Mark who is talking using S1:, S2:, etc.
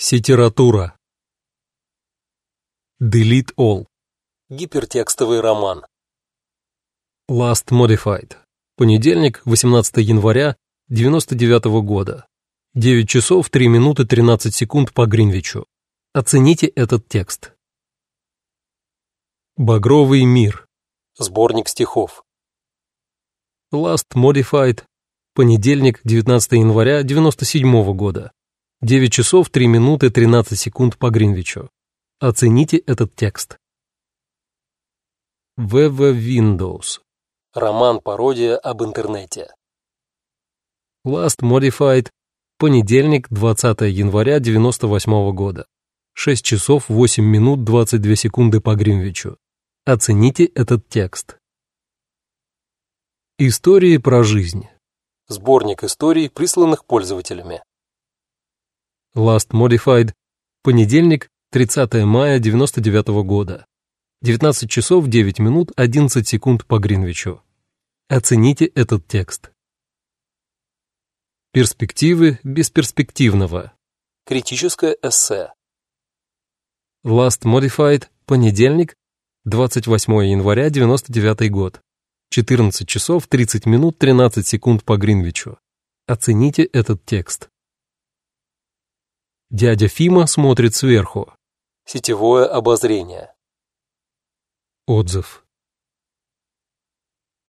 S1: Сетература. Delete All. Гипертекстовый роман. Last Modified. Понедельник, 18 января 99 -го года. 9 часов 3 минуты 13 секунд по Гринвичу. Оцените этот текст. Багровый мир. Сборник стихов. Last Modified. Понедельник, 19 января 97 -го года. 9 часов 3 минуты 13 секунд по Гринвичу. Оцените этот текст. ВВ Windows. Роман-пародия об интернете. Last Modified. Понедельник, 20 января 98 года. 6 часов 8 минут 22 секунды по Гринвичу. Оцените этот текст. Истории про жизнь. Сборник историй, присланных пользователями. Last Modified, понедельник, 30 мая 99 года. 19 часов 9 минут 11 секунд по Гринвичу. Оцените этот текст. Перспективы бесперспективного. Критическое эссе. Last Modified, понедельник, 28 января 99 год. 14 часов 30 минут 13 секунд по Гринвичу. Оцените этот текст. Дядя Фима смотрит сверху. Сетевое обозрение. Отзыв.